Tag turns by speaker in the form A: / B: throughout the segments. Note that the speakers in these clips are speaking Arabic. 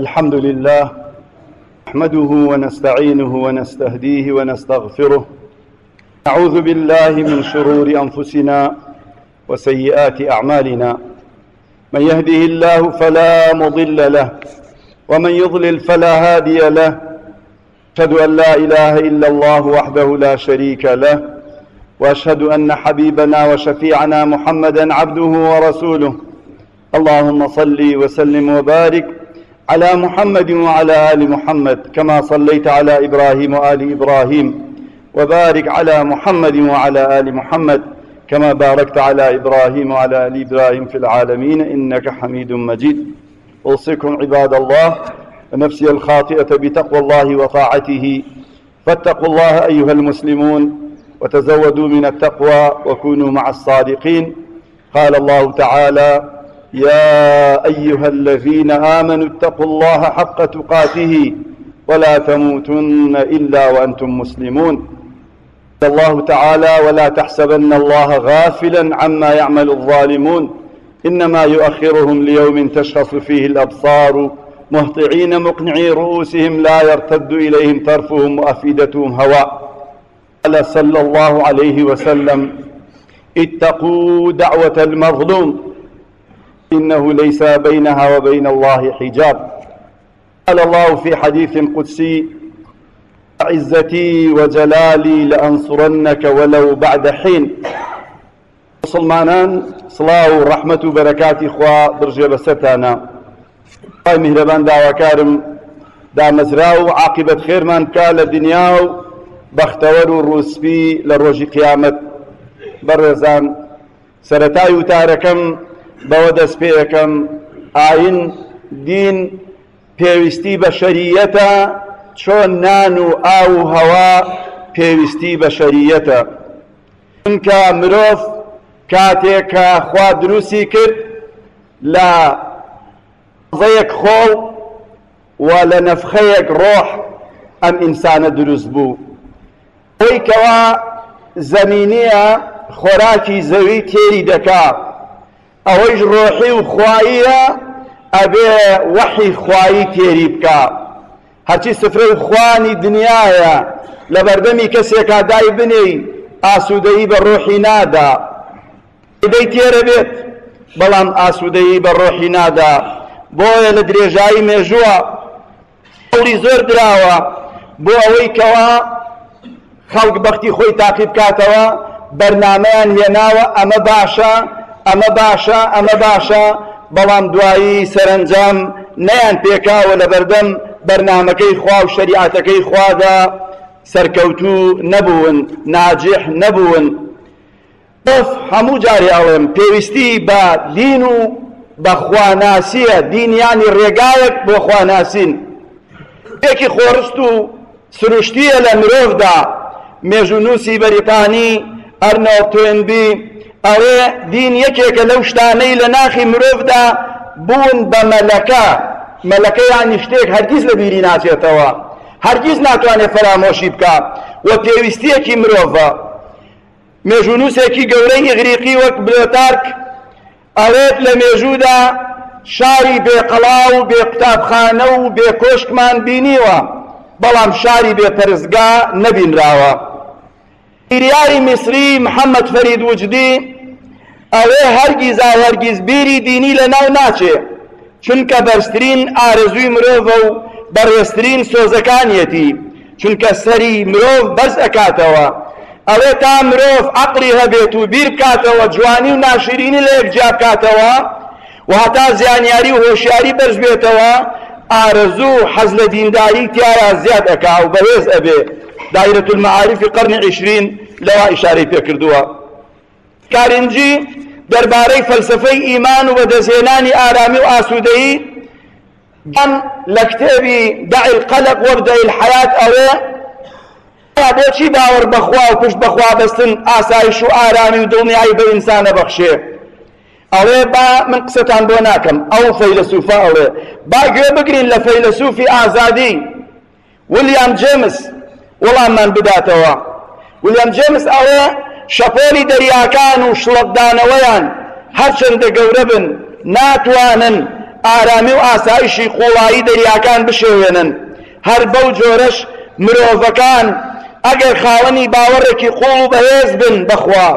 A: الحمد لله نحمده ونستعينه ونستهديه ونستغفره. نعوذ بالله من شرور أنفسنا وسيئات أعمالنا. من يهده الله فلا مضل له ومن يضلل فلا هادي له. أشهد أن لا إله إلا الله وحده لا شريك له وأشهد أن حبيبنا وشفيعنا محمدا عبده ورسوله. اللهم صل وسلم وبارك على محمد وعلى آل محمد كما صليت على إبراهيم وآل إبراهيم وبارك على محمد وعلى آل محمد كما باركت على إبراهيم وعلى آل إبراهيم في العالمين إنك حميد مجيد. أوصيكم عباد الله ونفسي الخاطئة بتقوى الله وطاعته. فاتقوا الله أيها المسلمون وتزودوا من التقوى وكونوا مع الصادقين. قال الله تعالى يا أيها الذين آمنوا اتقوا الله حق تقاته ولا تموتن إلا وأنتم مسلمون. الله تعالى ولا تحسبن الله غافلا عما يعمل الظالمون. إنما يؤخرهم ليوم تشخص فيه الأبصار مهطعين مقنعي رؤوسهم لا يرتد إليهم طرفهم وأفئدتهم هواء قال صلى الله عليه وسلم اتقوا دعوة المظلوم. إنه ليس بينها وبين الله حجاب. قال الله في حديث قدسي عزتي وجلالي لأنصرنك ولو بعد حين. مسلمانان سڵاو و ڕەحمەت و بەرەکاتی خوا برژێ بەسەرتانە خی میهرەبان داواکارم دامەزرا و عاقبەت خێرمان بکە لە دنیا و ڕووسپی لە ڕۆژی قیامەت بەڕێزان بەوە دەست پێ یەکەم. ئاین دین پێویستی بە شەریەتە چۆن نان و ئاو و هەوا پێویستی بە شەریەتە چونکە مرۆڤ کاتێک کە خوا دروستی کرد لە زەیەک خۆڵ و لە نەفخەیەک ڕۆح ئەم ئینسانە دروست بوو. ئەوەی کەوا زەمینیە خۆراکی زەوی تێری دەکا. ئەوەیش ڕۆحی و خواییە ئەبێ وەحی خوایی تێری بکە هەرچی سفرە و خوانی دنیاە لە بەردەمی کەسێکا دای بنێی ئاسوودەیی بە ڕۆحی نادا. دەی تێرە بێت بەڵام ئاسوودەیی بە ڕۆحی نادا. بۆیە لە درێژایی مێژووە. ئەوری زۆر دراوە بۆ ئەوەی کەوا خەڵک بەختی خۆی تاقی بکاتەوە بەرنمەیان هێناوە ئەمە باشە ئەمە باشە ئەمە باشە. بەڵام دوایی سەرنجام نەیان پێکاوە لە بەردەم بەرنمەکەی خوا و شریعەتەکەی خوادا. سەرکەوتوو نەبوون ناجح نەبوون. ئۆف هەموو جارێ ئەڵێم پێویستی بە دین و بە خواناسیە. دینیانی ڕێگایەک بۆ خواناسین. پێکی خۆڕست و سروشتیە لە مرۆڤدا. مێژونووسی بەریتانی ئەرنەوە توێنبی ئەوێ دین یەکێکە لەو شتانەی لە ناخی مرۆڤدا بوون بە مەلەکە. مەلەکە یانی شتێک هەرگیز لە بیری ناچێتەوە. هەرگیز ناتوانێت فەرامۆشی بکە و پێویستیەکی مرۆڤە مێژونووسێکی گەورەی ئیغریقی وەک بلۆتارک ئەوێت لە مێژوودا شاری بێقەڵاو بێ قوتابخانە و بێ کۆشکمان بینیوە. بەڵام شاری بێ پەرزگا نەبینراوە. ئیریاری میسری محەممەد فەرید وجدی ئەوێ هەرگیز هەرگیز بیری دینی لە ناو ناچێ چونکە بەرزترین ئارەزووی مرۆڤە و بەڕێزترین سۆزەکانیەتی چونکە سەری مرۆڤ بەرز ئەکاتەوە. ئەوێ تا مرۆڤ عقلی هەبێت و بیر بکاتەوە جوانی و ناشرینی لە یەکجا بکاتەوە و هەتا زیانیاری و هۆشیاری بەرز بێتەوە ئارەزوو حەز لە دینداری تیایا زیاد ئەکا و بەهێز ئەبێ. دایرەت المعارفی قەرنی عشرین لەوا ئیشارەی پێکردووە کارنجی دەربارەی فەلسفەی ئیمان و بەدەستهێنانی ئارامی و ئاسوودەیی گەن لە کتێبی دەعی القەلق وەبدەی الحەیات ئەوێ بۆچی باوەڕ بەخوا و پشت بەخوا بەستن ئاسایش و ئارامی و دڵنیایی بە ئینسانە بەخشێ ئەوێ با من قسەتان بۆ ناکەم ئەو فەیلسوفە ئەوێ با گوێ بگرین لە فەیلسوفی ئازادی ویلیام جێمس وەڵاممان بداتەوە ویلیام جێمس ئەوێ شەپۆلی دەریاکان و شڵەتدانەوەیان هەرچەندە گەورە بن ناتوانن ئارامی و ئاسایشی قوڵایی دەریاکان بشێوێنن. هەر بەو جۆرەش مرۆڤەکان ئەگەر خاوەنی باوەڕێکی قوڵ و بەهێز بن بەخوا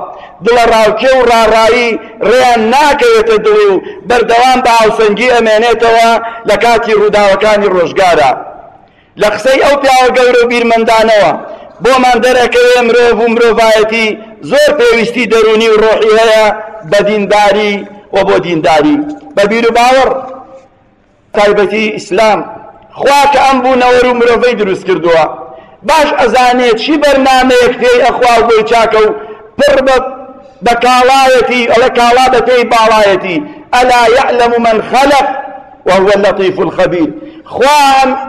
A: دڵە ڕاوکێ و ڕاڕایی ڕێیان ناکەوێتە دڵی و بەردەوام بە هاوسەنگی ئەمێنێتەوە لە کاتی ڕووداوەکانی ڕۆژگارە. لە قسەی ئەو پیاوە گەورە و بیرمەندانەوە بۆمان دەرەکەوێ مرۆڤ و مرۆڤایەتی زۆر پێویستی دەرونی و ڕۆحی هەیە بە دینداری و بۆ دینداری. بە بیر و باوەڕ تایبەتی ئیسلام خوا کە ئەم بوونەوە و مرۆڤەی دروست کردووە. باش ئەزانێت چی بەرنامەیەک تێی ئەخوا بۆی چاکە و پڕ بە کاڵایەتی ئەڵە کاڵا بە پێی باڵایەتی. ئەلا يعلم من خلق وهو اللطيف الخبير خوا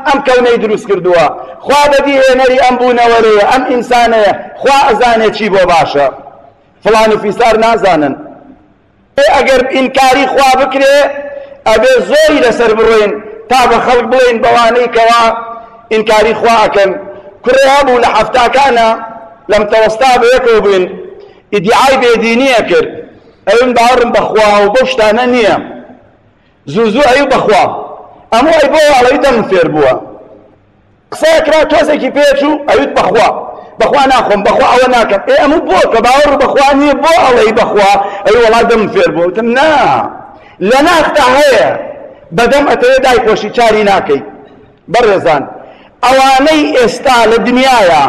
A: ئەم کەونەی دروست کردووە خوا بەدی هێنەری ئەم بوونەوەرەیە ئەم ئینسانەیە خوا ئەزانێت چی بۆ باشە فڵان و فیسار نازانن. ئەگەر ئینکاری خوا بکرێ ئەبێ زۆری لەسەر بڕۆین تا بە خەڵک بڵێن بەوانەی کەوا ئینکاری خوا ئەکەن کوڕێ هەبوو لە حەفتاکانە لەم تەوەستا بەیەکەوە بووین ئیدعای بێدینیە کرد ئەوم باوەڕم بەخوا و بۆ شتانە نییە زوو زوو ئەوی بەخوا ئەموو ئەی بۆ ئەڵەوی دەم فێر بووە قسەیەکرا تۆزێکی پێچوو ئەویت بەخوا بەخوا ناخۆم بەخوا ئەوە ناکەم ئێ ئەموو بۆ کە باوەڕ بەخوا نییە بۆ ئەڵەی بەخوا ئەوی وڵات دەم فێر بوو وتم نا. لە ناختا هەیە بەدەم ئەتەوێ دای خۆشی چاری ناکەی بەڕێزان ئەوانەی ئێستا لە دنیاە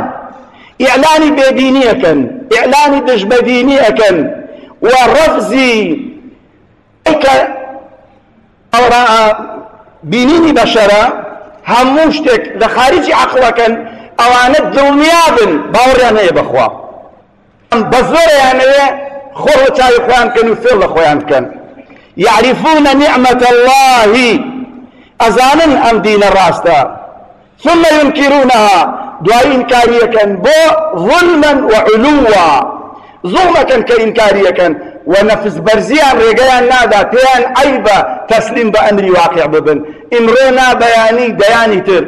A: ئیعلانی بێدینیەکەن ئیعلانی دژبەدینیەکەن و ڕەفزی کە بینینی بەشەرە هەموو شتێک لە خارجی عقلەکەن ئەوانە دڵنیابن باوەڕیان هەیە بەخوا. بە زۆریانەیە خۆڕ چاوی خۆیان کەن و فێڵ لە خۆیان بکەن يعرفون نعمة الله أزانا أم دين الراستا ثم ينكرونها دوای ئینکاریەکەن بۆ ظلما وعلوا ظلمەکەن کە ئینکاریەکەن و نەفس بەرزیان ڕێگەیان نادا پێیان عیبە تەسلیم بە ئەمری واقع ببن. ئیمڕۆ نابەیانی دەیانی تر.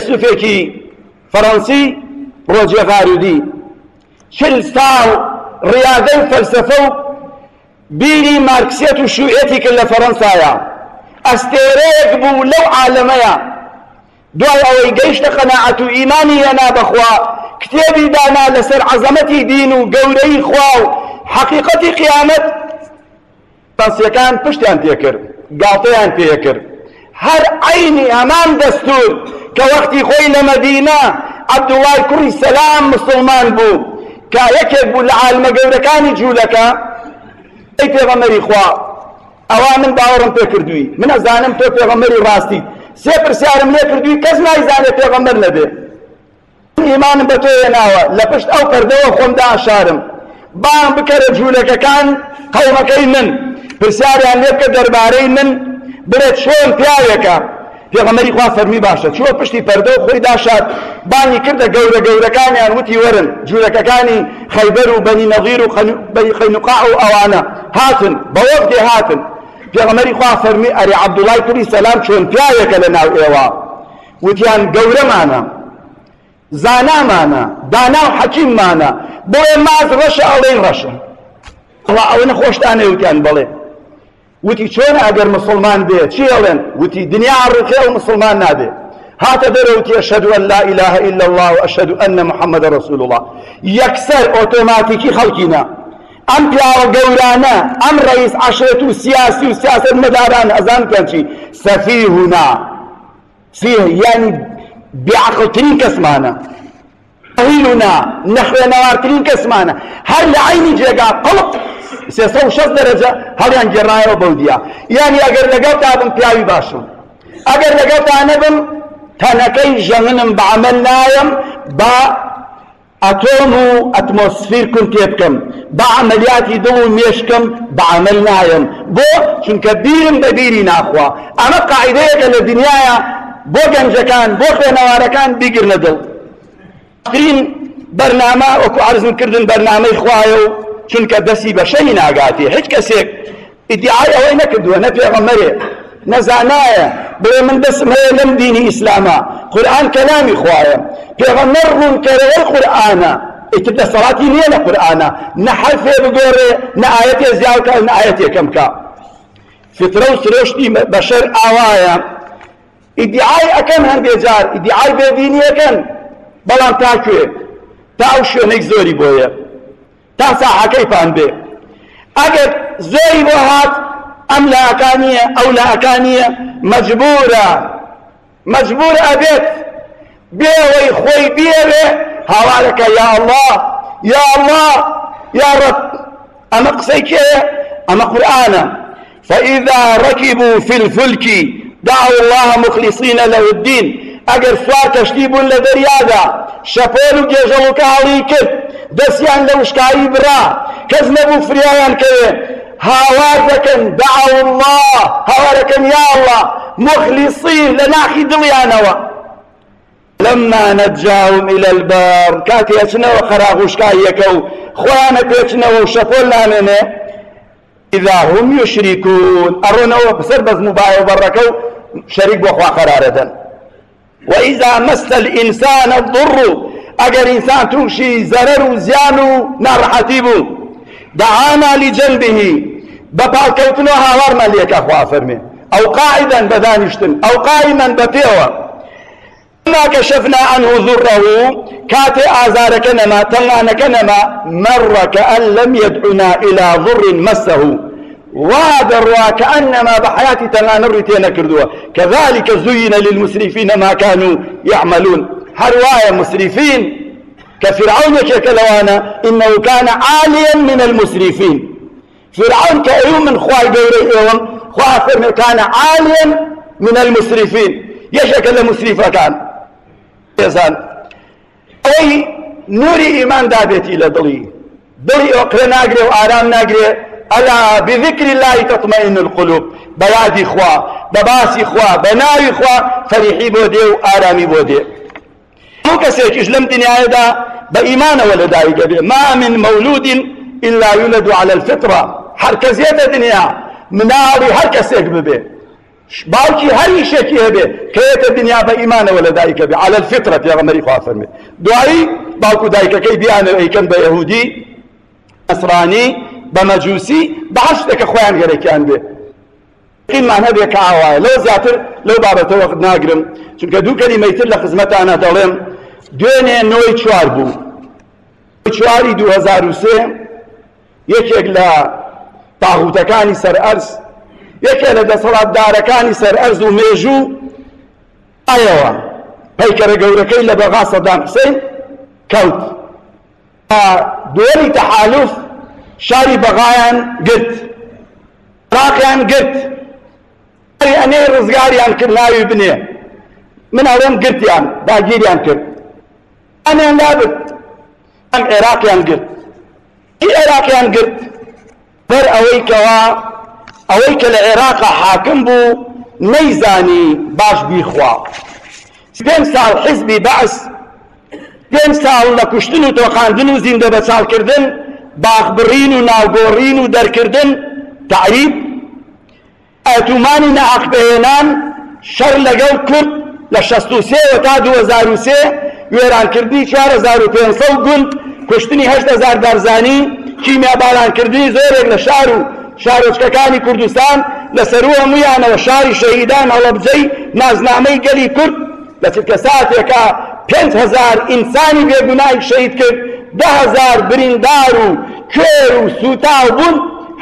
A: سوفێکی فەڕەنسی ڕۆجێ غارودی چل ساڵ ڕیادەی فەلسەفە و بیری مارکسیەت و شوئێتی کرد لە فەڕەنسایە ئەستێرەیەک بوو لەو عالەمەیە دوای ئەوەی گەیشتە قەناعەت و دانا لەسەر عەزەمەتی دین و گەورەی و حەقیقەتی قیامەت فەنسیەکان پشتیان پێکرد گاڵتەیان پێکرد هەر عینی هەمان دەستور کە وەختی خۆی لە مەدینە عەبدوڵای کوڕی سەلام مسلمان بوو کە یەکێک بوو لە عالمە گەورەکانی جوولەکە ئەی پێغەمەری خوا ئەوا من باوەڕم پێ کردووی. من ئەزانم تۆ پێغەمەری ڕاستی. سێ پرسیارم لێ کردووی کەس نایزانێت پێغەمبەر نەبێ. ئیمانم بە تۆ هێناوە لە پشت ئەو پەردەوە خۆم داشارم بام بکەرە جوولەکەکان قەومەکەی من پرسیاریان لێ بکە دەربارەی من برێت چۆن پیاوێکە پێغەمەری خوا فەرمی باشە چوە پشتی پەردە و خۆی داشات بانی کردە گەورە گەورەکانیان وتی وەرن جوولەکەکانی خەیبەر و بەنی نەغیر و خەینوقاع و ئەوانە هاتن. بە وەفدێ هاتن پێغەمەری خوا فەرمی ئەری عەبدوڵای کوڕی سەلام چۆن پیاوێکە لە ناو ئێوە وتیان گەورەمانە زانامانە دانا و حەکیممانە بۆیە ماز ڕەشە ئەڵێن ڕەشە. ئەوە ئەوە نەخۆشتانێ وتیان بڵێ. وتی چۆن ئەگەر مسلمان بێ چی ئەڵێن؟ وتی دنیا ڕوخێ و مسلمان نابێ. هاتە دەرەوتی ئەشهد أن لا إله إلا الله وأشهد أن محمد رسول الله. یەکسەر ئۆتۆماتیکی خەڵکینە ئەم پیاوە گەورانە ئەم ڕئیس عشرەت و سیاسی و سیاست مەداران ئەزان کەن چی؟ سەفیهنا فيه يعني بێعقلترین کەسمانە. قەویلنا نەخوێنەوارترین کەسمانە هەر لە عینی جێگا قڵق سێسە و شەست دەرەجە هەڵیان گێڕایەوە بەودیا یانی ئەگەر لەگەڵ تا بم پیاوی باشم. تا نەبم تەنەکەی ژەمنم بە عەمەل نایەم بە ئەتۆم و ئەتمۆسفیر کون تێ بکەم بە عملیاتی دڵ و مێشکم بە عمل نایەم بۆ چونکە بیرم بە بیری ناخوا. ئەمە قاعدەیەکە لە دنیاە بۆ گەنجەکان بۆ خوێنەوارەکان بیگرنە دڵ ترین بەرنامە وەکو عرزم کردن بەرنامەی خوایە و چونکە دەستی بە شەی ناگاتی هیچ کەسێک ئیدعای ئەوەی نەکردووە نە پێغەمەرێ نەزانایە بڵێ من دەسم هەیە لەم دینی ئیسلامە قورآن کەلامی خوایە پێغەمبەر ڕوونکەرەوەی قورآنە ئیتر دەسەڵاتی نییە لە قورآنە نە حرفێ بگۆڕێ نە ئاەتێ زیاوکە نە ئاەتێ کەمکە فترە و سرۆشتی بەشەر ئاوایە ئیدعای ئەەکەن هەندێک جار ئیدعای بێدینیەکەن بەڵام تاکوێ تا ئەو شوێنەی زۆری بۆیە. تا ساحەکەی پان بێ. ئەگەر زۆری بۆ هات ئەم لاکانیە ئەو لاکانیە مەجبورە. مەجبور ئەبێت بێوەی خۆی بێوێ هاوارەکە یا الله یا الله یا رب. ئەمە قسەی کێیە؟ ئەمە قورآنە. فإذا ركبوا في الفلك دعوا الله مخلصين له الدين. ئەگەر سوار کەشتی بوون لە دەریادا شەپۆل و گێژەڵ و کاڵی کرد دەستیان لە وشکایی برا کەس نەبوو فریایان کەوێ هاوار دەکەن دعوا الله هاوارەکەن یا الله مخلصین لە ناخی دڵیانەوە لما نجاهم إلى البر كاتي أچنەوە خەراغوشکایەکە و خۆیانە پێچنەوە و شەپۆل نامێنێ إذا هم يشركون أرونوا بسر بز مبايع وبركوا شريك بأخوة قرارة وإذا مس الإنسان الضر أجر إنسان توشي زرر وزيان نرحتيب دعانا لجنبه. ببال كوتنو هاورنا ليك أخوة فرمي أو قاعدا بدانشتن أو قائما ببيوة ما كشفنا عنه ضره كاتي آزارك نما تنغانك نما مر كأن لم يدعنا إلى ضر مسه. وادر وكأنما بحياتي تنغان الرتين كردوا كذلك زين للمسرفين ما كانوا يعملون. هرواية مسرفين. كفرعون كلوانا إنه كان عاليا من المسرفين. فرعون كأيوم من خواي قوري إيوم. فرمي كان عاليا من المسرفين. يشكل مسرفة كان. ێزان ئەوەی نوری ئیمان دابێتی لە دڵی دڵی ئۆقرە ناگرێ و ئەلا بذكر الله تطمئن القلوب؟ بەیادی خوا بە باسی خوا بە ناوی خوا فەریحی بۆ دێ و ئارامی بۆ دێ هەموو کەسێکیش لەم دنیاەدا بە ئیمانەوە لەدایکە بێ ما من مولود إلا يولد على الفطرة. دنیا مناڵی هەر کەسێک ببێ باوکی هەر یشێکی هەبێ کەیەتە دنیا بە ئیمانەوە لە دایکە بێ على الفطرة پێغەمبەری خوا فەرمێ دوایی باوکو دایکەکەی بیانە ئەیکەن بە یەهودی نەسرانی بە مەجووسی بەعشتێکە خۆیان گەرەکیان بێ. قیمان هەبێ کە ئاوایە. لەو زیاتر لەو بابەتە وەخت ناگرم. چونکە دوو کەلیمەیتر لە خزمەتانە دەڵێم دوێنێ نۆی چوار بوو. چواری 2003 یەکێک لە تاغوتەکانی سەر ئەرز یەکێ لە دەسەڵاتدارەکانی سەر ئەرز و مێژوو. ئەیەوە پەیکەرە گەورەکەی لە بەغا سەدام حسین کەوت. دووەری تەحالوف شاری بەغایان گرت ڕاقیان گرت ئەنێ ڕزگاریان کرد ناوی بنێ من ئەوەم گرتیان داگیریان کرد ئەمیان لابت ئەم عێراقیان گرت ئی عێراقیان گرت بەر ئەوەی کەوا ئەوەی کە لە عێراقا حاکم بوو نەیزانی باش بیبا پێنج ساڵ حزبی بەعس پێنج ساڵ لە کوشتن و تۆقاندن و زیندە بە چاڵکردن باخبڕین و ناوگۆڕین و دەرکردن تعریب ئەتومانی نەعەقبهێنان شەر لەگەڵ کرد لە شەست و سێوە تا دوو هەزار و سێ وێرانکردنی چوار هەزار و پێنج گوند کوشتنی هەشت هەزار بارزانی کیمیا بارانکردنی زۆرێک لە شار و شارۆچکەکانی کوردستان لەسەر هەمویانەوە شاری شەهیدان هەڵەبجەی نازنامەی گەلی کورد لە چرکە ساتێکە پێنج هەزار ئینسانی بێگونای شەهید کرد. ده هەزار بریندار و کوێر و سوتاو بوون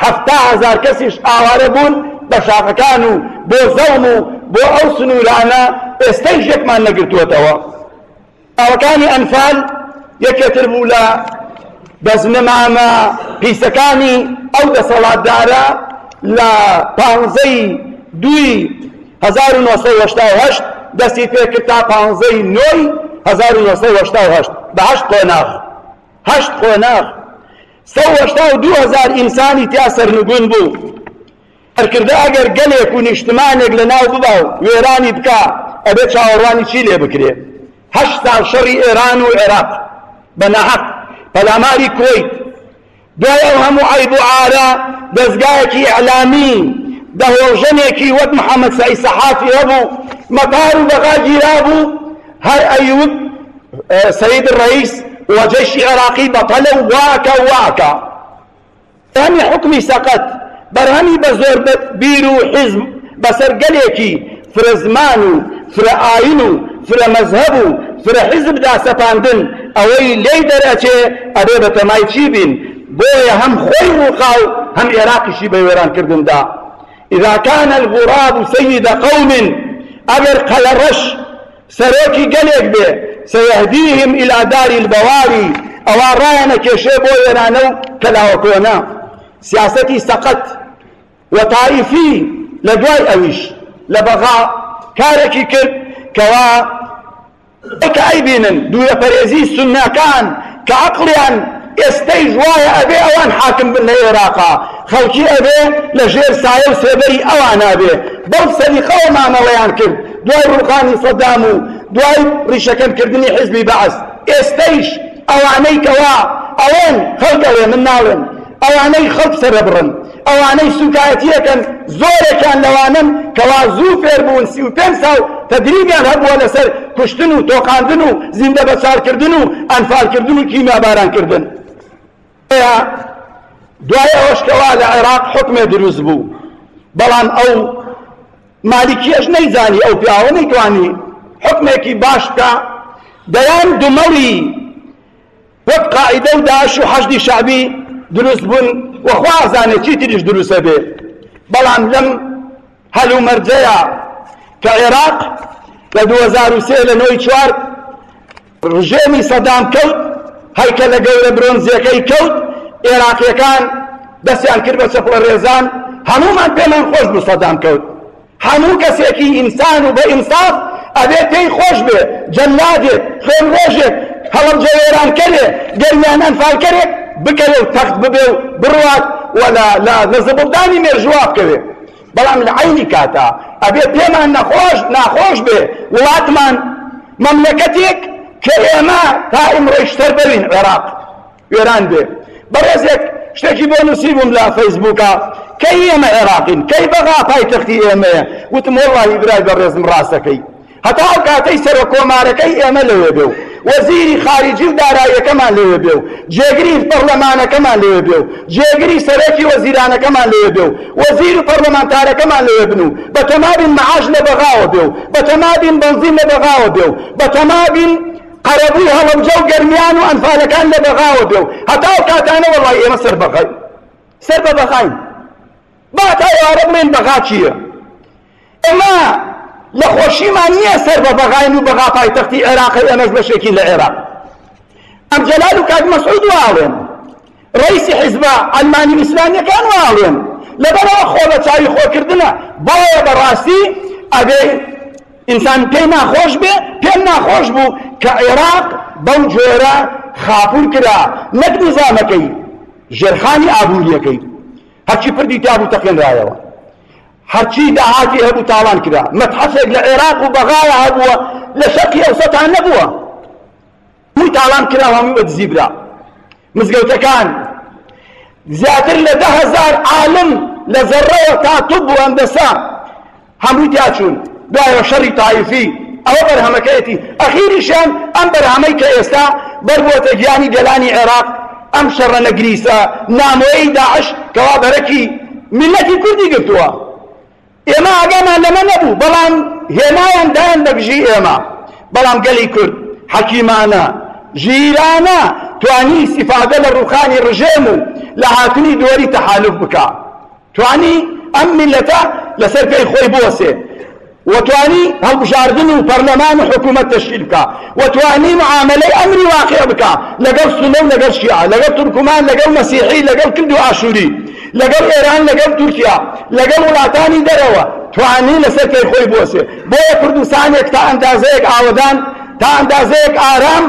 A: هەفتا هەزار کەسیش ئاوارە بوون بە شاخەکان و بۆ زەوم و بۆ ئەو سنوورانە ئێستەی ژێکمان نەگرتووەتەوە. ئاوەکانی ئەنفال یەکێتر بوو لە دەستنەمامە پیسەکانی ئەو دەسەڵاتدارە لە پانزەی دوی 1970 دەستی پێکرد تا پانزەی نۆی 1970 بە هەشت قۆناغ. هەشت قۆناغ سە هەشتا و دوو هەزار ئینسانی تیا سەرنگون بوو هەرکردە ئەگەر گەلێک و نیشتمانێک لە ناو ببا و وێرانی بکە ئەبێ چاوەڕوانی چی لێ بکرێ هەشت ساڵ شەڕی ئێران و عێراق بە نەحەق پەلاماری کویت. دوای ئەو هەموو عیب و ئارە دەستگایەکی ئەعلامی دەهۆژەنێکی وەک محەممەد سعی سەحافی هەبوو مەتار و بەغا گیرا بوو هەر ئەیوب سەید ڕئیس وجيش عراقي بطل واكا واكا يعني حكمي سقط. بەرهەمی بە زۆر بیر و حیزم بەسەر گەلێکی فرە زمان و فرە ئاین و فرە مەزهب و فرە حیزبدا سەپاندن ئەوەی لێی دەرەچێ ئەبێ بە تەمای چی بین بۆیە هەم خۆی ڕووقا و هەم عێراقیشی وێرانکردندا إذا كان الغراب سيد قوم أجر قلرش سروكي قلق به سيهديهم إلى دار البواري. أو راينا كيشيبو يرانو كلاوكونا سياستي سقط. وطائفي لدواي أويش. لبغاء. كاركي كر. كوا. كأيبين دوية فريزي سنة كان. كعقليان. ئێستەی ژوایە ئەبێ ئەوان حاکم بن لە عێراقا خەڵکی ئەبێ لە ژێر سایە و سێبەری ئەوان نابێ بەو سەریقەوە مامەڵەیان کرد دوای ڕیشەکەمکردنی حزبی بەعس ئێستەیش ئەوانەی کەوا ئەوەن خەڵکەوێ من ناڵێن. ئەوانەی خەڵک سەرە بڕن ئەوانەی سوکایەتیەکەن زۆرێکیان لەوانن کەوا زوو فێر بوون سی و پێنج ساڵ تەدریبیان هەبووە لەسەر کوشتن و تۆقاندن و زیندە بەچاڵکردن و ئەنفالکردن و کیمیابارانکردن دوای ئەوەشکەوا لە عێراق حکمێ دروست بوو. بەڵام ئەو مالیکیەش نەیزانی ئەو پیاوە نەیتوانی. حکمێکی باش بکە دەیان دومەڵی وەک قاعدە و داعش و حەشدی شعبی دروست بوون وەخوا ئازانێ چی تریش دروستە بێ. بەڵام لەم هەلو مەرجەیە کە عێراق لە 2023 لە نۆی چوار ڕژێمی سەدام کەوت هەیکە لە گەورە برۆنزیەکەی کەوت عێراقیەکان دەستیان کرد بە چەپڵە ڕێزان هەمومان پێمان خۆش بوو سەدام کەوت. هەموو کەسێکی ئینسان و بە ئینساف ئەبێ پێی خۆش بێ جەلادێک خوێن ڕۆژێک هەڵم جەوێرانکەرێ گەرمیان ئەنفالکەرێک بکەوێ و تەخت ببێ و بڕوات ولا لە زبردانی مێژووا بکەوێ بەڵام لە عینی کاتا ئەبێ پێمان نەخۆش ناخۆش بێ وڵاتمان مەملەکەتێک کە ئێمە تا ئمڕۆیشتەر ببین عێراق وێران بێ بەڕێزێک شتێکی بۆ نووسیبووم لە فەیسبووکە کەی ئێمە عێراقین کەی بەغا پایتەختی ئێمەیە وتم وەڵڵاهی برای بەڕێزم ڕاستەکەی هەتا ئەو کاتەی سەرۆ کۆمارەکەی ئێمە لەوێ بێ و وەزیری خارجی و داراییەکەمان لەوێ بێ و جێگری پەرلەمانەکەمان لەوێ بێ و جێگری سەرەکی وەزیرانەکەمان لەوێ بێ و وەزیر و پەرلەمانتارەکەمان لەوێ بن و بە تەمابین مەعاش لە بەغاوە بێ و بە تەمابین بەنزین لە بەغاوە بێ و بە تەمابین قەرەبووی هەڵەبجە و گەرمیان و ئەنفالەکان لە بەغاوە بێ و لە خۆشیمان نییە سەر بە بەغاین و بەغا پایتەختی عێراقی ئەمەش بەشێکی لە عێراق ئەم جەلال و کاک مەسعود واڵێن ڕئیسی حیزبە ئەلمانی ئیسلامیەکان واڵێن لەبەرەوە خۆ لە چاوی خۆکردنە بۆیە بەڕاستی ئەبێ ئینسان پێی ناخۆش بێ پێم ناخۆش بوو کە عێراق بەو جۆرە خاپور کرا نەک نظامەکەی ژێرخانی ئابووریەکەی هەرچی پردی تابوو تەقێنرایەوە هەرچی داهاتی هەبوو تاوان کرا. مەتحەفێک لە عێراق و بەغایە هەبووە لە شەقی ئەوسەتان نەبووە مووی تاوان کرا هەمووی بەدزی برا مزگەوتەکان زیاتر لە ده هزار عالم لە زەڕەوە تا توب و ئەندەسا هەمووی تیاچوون دوایە شەڕی تایفی ئەوە بەرهەمەکەیەتی ئەخیریشان ئەم بەرهەمەی کە ئێستا بەربووەتە گیانی گەلانی عێراق ئەم شەڕە نەگریسە نامۆیی داعش کەوا بەرەکی ملەتی گرتووە ئێمە ئاگامان لەمە نەبوو بەڵام هێنایان دایان بەگژی ئێمە بەڵام گەلی کورد حەکیمانە ژیرانە توانی استیفادە لە ڕوخانی ڕژێم و لە هاتنی دۆری تەحالف بکە توانی ئەم میلەتە لەسەر پێی خۆی بوەسێ وتواني هەڵبژاردن و پەرلەمان و حکوومەت تشکیل بکە وتوانی معاملەی ئەمری واقع بکە لەگەڵ سنە و لەگەڵ شیعە لەگەڵ تورکمان لەگەڵ مەسیحی لەگەڵ کرد و ئاشووری لەگەڵ ئێران لەگەڵ تورکیا لەگەڵ وڵاتانی دەرەوە توانی لەسەر پێی خۆی بۆسێ بۆیە کوردستانێک تا ئەندازەیەک ئاوەدان تا ئەندازەیەک ئارام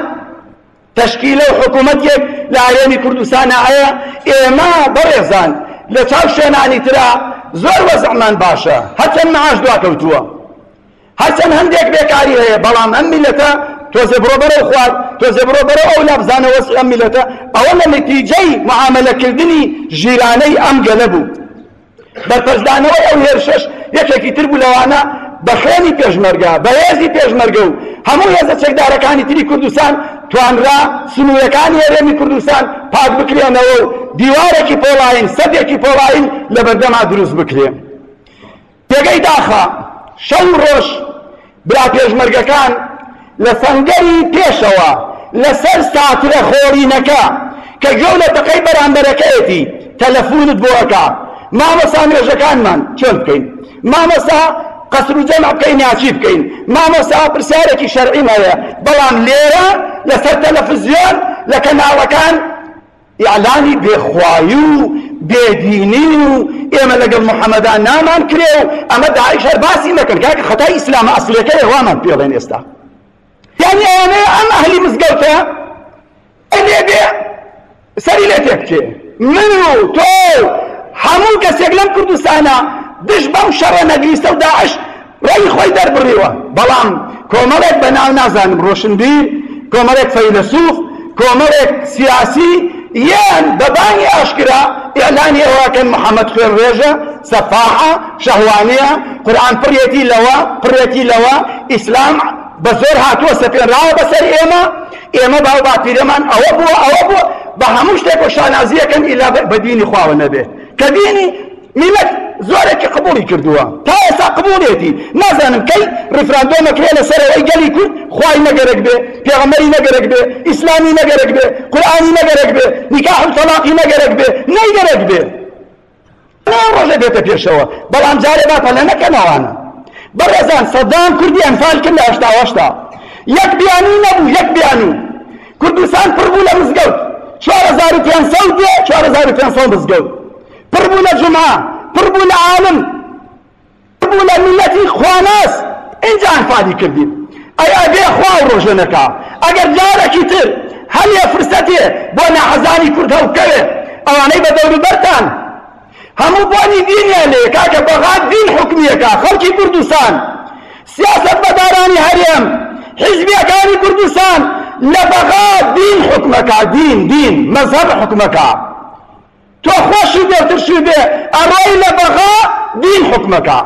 A: تشکیلە و حکوومەتێک لە ئاێنی کوردستانە ئایا ئێمە بەڕێزان. لە چاو شوێنانی ترا زۆر وەزعمان باشە. هەچەند مەعاش دواکەوتووە هەرچەند هەندێک بێکاری هەیە بەڵام ئەم میلەتە تۆزێ بڕۆ بەرەو خوارد. تۆزێ بڕۆ بەرەو ئەو لەبزانە وەسی ئەم میلەتە. ئەوە لە نتیجەی معاملەکردنی ژیرانەی ئەم گەلە بوو. بەرپەردانەوەی ئەو هێرشەش یەکێکی تر بوو لەوانە بەخێنی پێشمەرگە بەهێزی پێشمەرگە و هەموو هێزە چەکدارەکانی تری کوردستان توانرا سنوورەکانی هێرێمی کوردستان پاک بکرێنەوە و دیوارێکی پۆڵین سەدێکی پۆڵین لە بەردەما دروست بکرێ پێگەی داخە شەو ڕۆژ برا پێشمەرگەکان لە سەنگەری پێشەوە لەسەر ساترە خۆرینەکە. کە گەو لە تەقەی بەرامبەرەکەیەتی تەلەفونت بۆەکە مامەسا نوێژەکانمان چۆن بکەین؟ مامەسا قەسر و جەمع بکەین یاچی بکەین؟ مامەسا پرسیارێکی شەرعیمەیە بەڵام لێرە لەسەر تەلەفزیۆن لە کەناڵەکان ئیعلانی بێخوایی و بێدینی و ئێمە لەگەڵ محەممەدان نامان کرێ و ئەمە داعش هەر باسی مەکەن. کاکە خەتای ئیسلامە ئەسلەکەی وامان پێڵێن ئێستا. یعنی ئەوانەیە ئەم ئەهلی مزگەوتە؟ ئەلێ بێ؟ سەری لێ تێکچێ من و تۆ هەموو کەسێک لەم کوردستانە دش بەم شەڕە نەگریستە و داعش ڕێی خۆی دەربڕیوە. بەڵام کۆمەڵێک بە ناو نازانم ڕۆشنبیر کۆمەڵێک فەیلسوف کۆمەڵێک سیاسی یان بەبانی ئاشکرا ئیعلانی ئەوەکەن محەممەد خوێن ڕێژە سەفاحە شەهوانەیە قورآن پڕێتی لەوە پڕێتی لەوە ئیسلام بە زۆر هاتووە سەپێنراوە بەسەر ئێمە ئێمە باو باپیرەمان ئەوە بووە ئەوە بووە بە هەموو شتێک بۆ شانازیەکەن ئیلا بە دینی خواوە نەبێ کە دینی میلەت زۆرێکی قبولی کردووە تا ئێستا قبولێتی نازانم کەی ڕفراندۆمەکرێ لەسەرەوەی گەلی کورد خوای نەگەرەک بێ پێغەمبەری نەگەرەک بێ ئیسلامی نەگەرەک بێ قورئانی نەگەرەک بێ نیکاح تەلاقی نەگەرەک بێ نەیگەرەک بێ ڕۆژە بێتە پێشەوە بەڵام جارێ با پەلە نەکەنەوانە بەڕێزان سەدام کوردی ئەنفال کرد لە هەشتا هەشتا یەک بیانی نەبوو یەک بیانی. کوردستان پڕبوو لە مزگەوت. چوار هزار و پێنج دێ چوار هزار و پێنج مزگەوت. پڕبوو لە جمعە پڕبوو لە عالم پڕبوو لە میلەتی خواناس. اینجا ئەنفالی کردین ئەی ئەبێ خوا و ڕۆژەنەکە ئەگەر جارێکی تر هەلێ فرسەتێ بۆ نەحەزانی کورد هەڵکەوێ. ئەوانەی بە دەوروبەرتان. هەموو بۆنی دینیان لێ کاکە بەغات دین حکمیەکە خەڵکی کوردستان سیاست بەدارانی هەرێم حیزبیەکانی کوردستان لە بەغات دین حکمەکە دین دین مەزهب حکمەکە تۆ خۆشی دێترشی بێ ئەڕۆی لە بەغا دین حکمەکە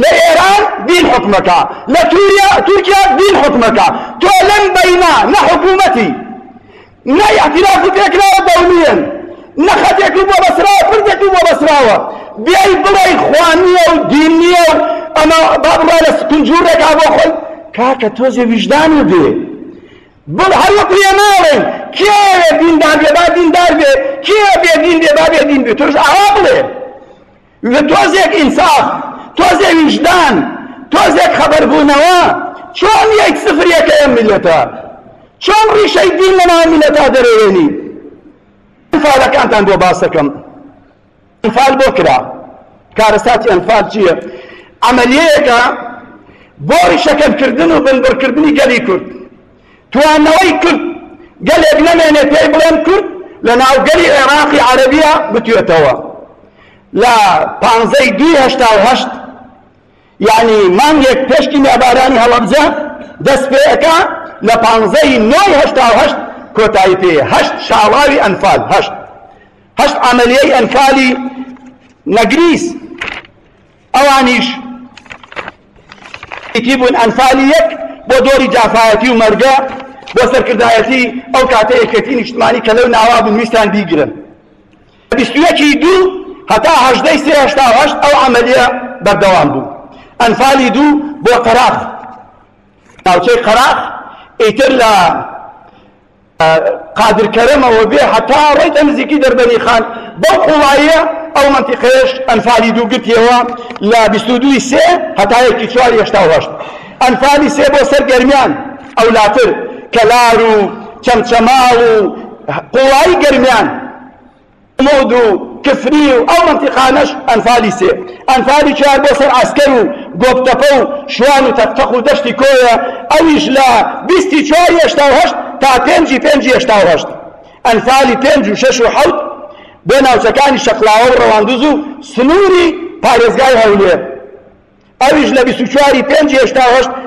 A: لە ئێران دین حکمەکە لە توریا تورکیا دین حکمەکە تۆ لەم بەینا نە حکوومەتی نە اعتراف تێکراوە دەولیەن نەخەتێکی بۆ بەسراوە پردێکی بۆ بەسراوە بیای بڵێ خوانیە و دینیە و ئەمە با بڕای لە سپنجورێکا بۆ خۆی کاکە تۆزێ ویژدان و بێ بڵ هەر وەکو ئێماڵێن کێ دیندار بێ با دیندار بێ کێ بێ دین بێ با بێ دین بێ تۆش ئاوا بڵێ لە تۆزێک ئینساف تۆزێک ویژدان تۆزێک خەبەربوونەوە چۆن یەک سفرێکە ئەم میلەتە چۆن ڕیشەی دین لەناو میلەتا دەرەوێنی ئەنفالەکانتان بۆ باسەکەم. ئەنفال بۆ کرا. کارەساتی ئەنفال چییە؟ عملیەیەکە بۆ ڕیشەکەمکردن و بنبڕکردنی گەلی کورد. توانەوەی کرد گەلێک نەمێنێ پێی بڵێن کرد لە ناوگەلی عێراقی عەرەبیە بتوێتەوە. لە پانزەی دوی هەشتا و هەشت یعنی مانگێک پێشتی میابارانی هەڵەبجە دەست پێەکە لە پانزەی نۆی هەشتا و هەشت کۆتایی پێ هەشت شاڵاوی ئەنفال هەشت هەشت عملیەی ئەنفالی نەگریس ئەوانیش ئیتی بوون ئەنفالی یەک بۆ دۆری جافایەتی و مەرگە بۆ سەرکردایەتی ئەو کاتە یەکەتی نیشتمانی کە لەو ناوا بوون ویستان بیگرن. بیستویەکی دوو هەتا هەژدەی سێ هەشتا هەشت ئەو عملیە بەردەوام بوو. ئەنفالی دوو قادرکەرەمەوە بێ هەتا ڕێتە نزیکی دەربەنی خان. بەو قوڵاییە ئەو منتیقەیەش ئەنفالی دوو گرتیەوە لە بیست و دوی سێ هەتا یەکی چواری هەشت ئەنفالی سێ بۆ سەر گەرمیان ئەولاتر کەلار و چەمچەماڵ و قوڵایی کفری و ئەو منتیقانەش ئەنفالی سێ ئەنفالی چوار بۆ سەر ئاسکەر و گۆپتەپە و شوان و تەفتەق و دەشتی کۆیە ئەویش لە بیستی چواری هەشت تا پێنجی پێنجی هەشت ئەنفالی پێنج و شەش و حەوت بۆ ناوچەکانی شەقلاوە و ڕەواندوز و سنووری پارێزگای هەولێر ئەویش لە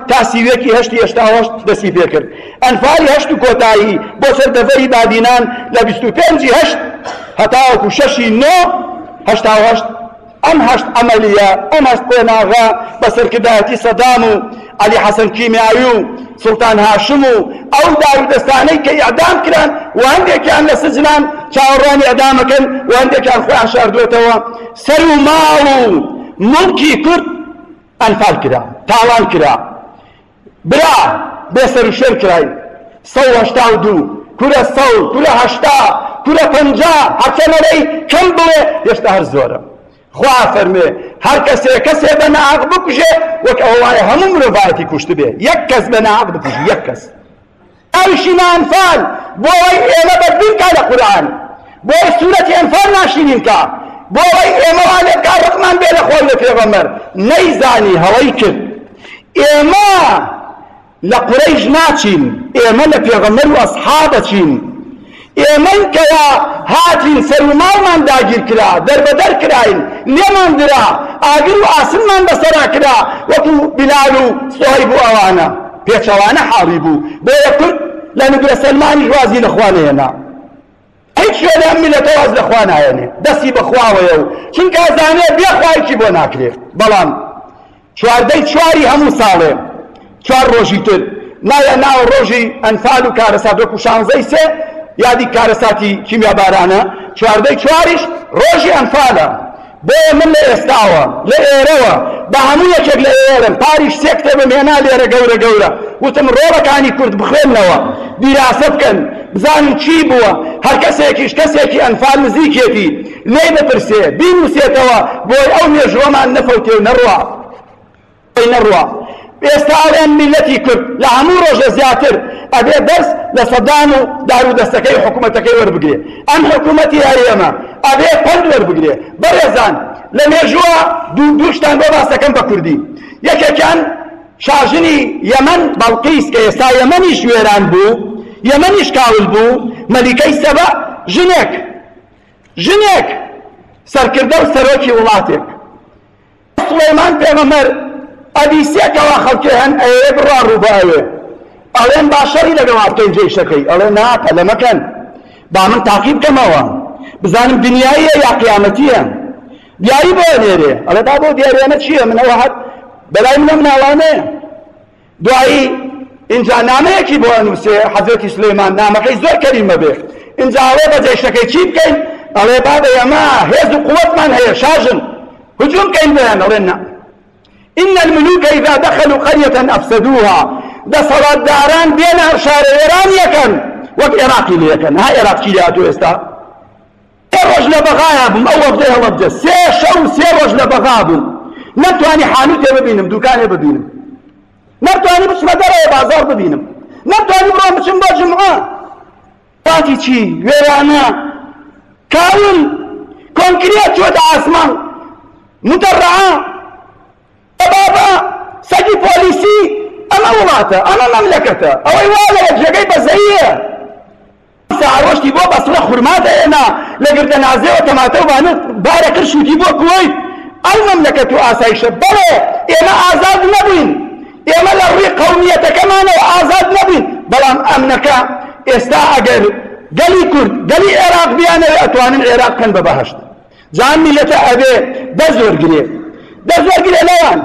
A: تا سیوێکی هەشتی هەشت دەستی پێ کرد. ئەنفالی هەشت و کۆتایی بۆ سەر دەڤەری بادینان لە بیست هەتاوەکو شەشی نۆ هەشتا و هەشت ئەم هەشت ئەمەلیە ئەم هەشت قۆناغا بە سەرکردایەتی سەدام و علی حەسەن کیمیایی و سڵتان هاشم و ئەو داودەستانەی کە ئەعدام کران و هەندێکیان لە سجنان چاوەڕوانی ئەدامەکەن و هەندێکیان خۆیان شاردوێتەوە سەر و ماڵ و مڵکی کورد ئەنفال کرا تاوان کرا. برا بێسەر و شێر کرای. سەو هەشتا و دوو کورە سەو هەشتا کورە پەنجا هەرچەمەرەی کەم بڵێ هێشتا هەر زۆرە خوا فەرمێ هەر کەسێ کەسێ بە ناحق بکوژێ وەک ئەوە وایە هەموو مرۆڤایەتی کوشت بێ یەک کەس بە ناحق بکوژی یەک کەس ئەوشی ئەنفال بۆ ئەوەی ئێمە بەدبین کا لە قورئان بۆ سوورەتی ئەنفال ناشرین کا بۆ ئەوەی ئێمە وا لێ کا ڕقمان بێ لە خۆی لە پێغەمبەر نەیزانی کرد ئێمە لە قورەیش ناچین ئێمە لە ئەسحابە چین ئێمەی کەوا هاتین سەر و ماڵمان داگیر کرا دەربەدەر کراین لێمان درا ئاگر و ئاسنمان بەسەرا کرا وەکو بلال و سوهەیب و ئەوانە. پێچەوانە حاڵی بوو. بۆیە کورد لە نگرە سەلمانی وازی لە خوانەیەنا هیچ شوێنە ئەم میلەتە واز لە خوا نایەنێ دەستی بەخواوەیە و چونکە ئەزانێ بێ خوایکی بۆ ناکرێ بەڵام چواردەی چواری هەموو ساڵێ. چوار ڕۆژی تر. نایە ناو ڕۆژی ئەنفال و کارەسات وەکو شانزەی سێ یادی کارەساتی کیمیا بارانە. چواردەی چواریش ڕۆژی ئەنفالە. بۆ من لە ئێستاوە لە ئێرەوە بە هەموو یەکێک لە ئێرم پاریش سێ کتێبم هێنا لێرە گەورە گەورە. وتم ڕۆڵەکانی کورد بخوێنەوە دیراسە بکەن. بزانین چی بووە. هەر کەسێکیش کەسێکی ئەنفال نزیکێتی. لێ بپرسێ. بینوسێتەوە بۆی ئەو مێژوەمان نەفەوتێ نەڕوا. نەڕوا. ئێستا ئەڵێن میلەتی کورد لە هەموو ڕۆژە زیاتر. ئەبێ دەرس لە سەدام و دار و دەستەکەی حکوومەتەکەی وەربگرێ. ئەم حکوومەتی هەرێمە ئەبێ پند وەربگرێ. بەڕێزان لە مێژووە دوو دووشتان بۆ باسەکەم بە کوردی. یەکێکیان شاژنی یەمەن بەڵقیس کە ئێستا یەمەنیش وێران بوو یەمەنیش کاول بوو مەلیکەی سەبە ژنێک. ژنێک. سەرکردە و سەرۆکی وڵاتێک. سڵێمان پێغەمەر ئەبیسێکەوە خەڵکی هەن ئەوێ بڕوا ڕووبایێ ئەڵێن باشەری لەگەڵ بکەین جێشەکەی ئەڵێ ناکە لە مەکەن. با من تاقیب بکەمەوە بزانم دنیاییە یا قیامەتیە. دیاری بۆ نێرێ. ئەڵێ با بۆ دیارێنە چییە؟ منەوە هەت بەلای منەم ناوانەیە دوایی اینجا نامەیەکی بۆ ئەنووسێ حەزرەتی سلێمان نامەکەی زۆر کەریمە بێ. ئینجا ئەڵێ بە جێشەکەی چی بکەین؟ ئەڵێ با بە ئەمە هێز و قووەتمان هەیە شاژن. هجوم بکەین بۆیان ئەڵێن نا. إن الملوك إذا دخلوا قرية أفسدوها. دەسەڵات داران بێنە شارە ئێران یەکەن وەک عێراقی لەکەن ها عێراقی لاتۆ ئێستا سێ ڕۆژ لە بەغایە بووم ئەو وەختەی هەڵە بجە سێ شەو سێ ڕۆژ لە بەغا بووم نەتوانی حانوتێ ببینم دوکانێ ببینم نەتوانی بچمە دەرەوە بازار ببینم نەتوانی بڕۆم بچم بۆ جمعە پاتی چی وێرانە کاون کۆنکرێت چۆتە ئاسمان متەڕعە بابا سەگی پۆلیسی ئەمە وڵاتە ئەمە مەملەکەتە ئەوەی وا لە یەکژەکەی بەزەیە ساڕۆشتی بۆ بەسرە خورماتە ئێنا لە گردە نازێەوە تەماتە وانە بارە کرد شووتی بۆ کوێیت ئەو مەملەکەت و ئاسایشە بەڵێ ئێمە ئازاد نەبووین ئێمە لە ڕووی قەومیەتەکەمانەوە ئازاد نەبووین بەڵام ئەمنەکە ئێستا ئەگەر گەلی کورد گەلی عێراق بیانەوە ئەتوانن عێراق کەن بە بەهشت دەزۆرگرێ لەوان.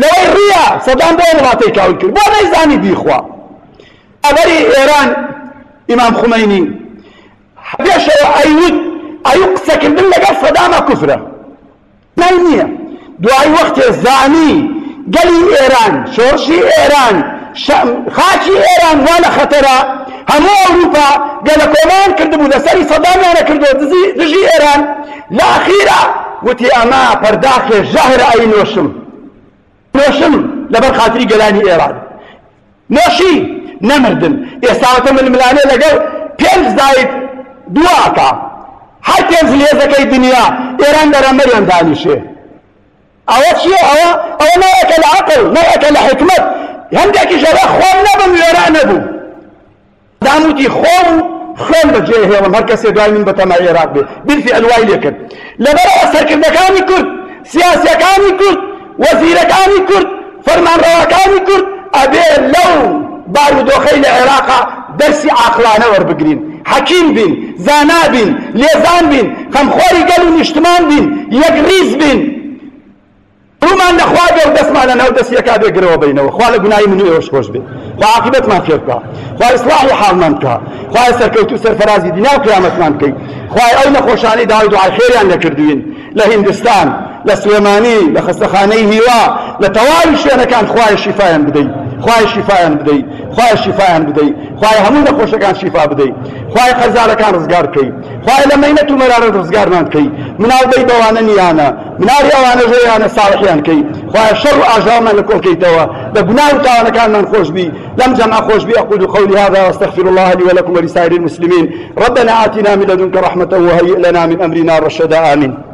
A: لەوەی ڕیا سەدان بۆ وڵاتی کاول کرد بۆ نەیزانی بیخوا. ئەبەری ئێران ئیمام خومەینی پێشەوە ئەیود ئەیو قسەکردن لەگەڵ سەدامە کوفرە. نای نییە. دوای وەختێ زانی گەلی ئێران شۆڕشی ئێران خاچی ئێران وا لە خەتەرە هەموو ئەوروپا گەلە کۆمان کردبوو لەسەری سەدامیانە کردو دژی ئێران. لە ئەخیرە وتی ئەمە پەرداخێ ژەهرە ئەی نوۆشم نۆشم لەبەر خاتری گەلانی ئێران نۆشی نەمردن ئێستاوەتە ململانێ لەگەڵ پێنج زایت دواکە هەر پێنج لێزەکەی دنیا ئێران دەرەمەریان دانیشێ ئەوە چیە ئەوە ئەوە نایەکە لە عقل نایەکە لە حکمت هەندێکی ژەرە خۆم نەبم وێران نەبوو داموتی خۆم خوێن بەجێ هێڵم هەر کەسێ دوای من بەتەمای عێراق بێ بلفی ئەلوای لێ کرد لەبەرەوە سەرکردەکانی کورد سیاسیەکانی کورد وەزیرەکانی کورد فەرمانڕەوەکانی کورد ئەبێ لەو بارودۆخەی لە عێراقا دەرسی عاقلانە وەربگرین حەکیم بین زانا بین لێزان بین خەمخۆری گەل و نیشتمان بین یەک ریز بین. ڕوومان نەخوا بێ و دەستمان لەناو دەستیەکا بێگرەوە بینەوە خوا لە گوناایی من ئێوەش خۆش بێ خوا عاقبەتمان بکە خوا ئیسلاحی حاڵمان بکە خوا سەرکەوت و سەرفەرازی دینا قیامەتمان بکەی خوا ئەو نەخۆشانەی داوای دوعای خێریان نەکردوین لە هندستان. لە سلێمانی لە خستەخانەی هیوا لە تەواوی شوێنەکان خوای شیفایان بدەیت خوای شیفایان بدەیت خوای شیفایان بدەیت خوای هەموو نەخۆشەکان شیفا بدەیت خوای قەرزارەکان ڕزگار بکەیت خوای لە مەینەت و مەرارە ڕزگارمان بکەیت مناو بەی بەوانە نیانە مناوی ئەوانە ژەیانە ساڵحیان کەیت خوای شەڕ و ئاژاومان لە کۆڵکەیتەوە لە گوناه و تاوانەکانمان خۆش بی لم جمع خوش بي. أقول قولي هذا واستغفر الله لي ولكم ولسائر المسلمين. ربنا آتنا من لدنك رحمة وهيئ لنا من أمرنا رشدا. آمين.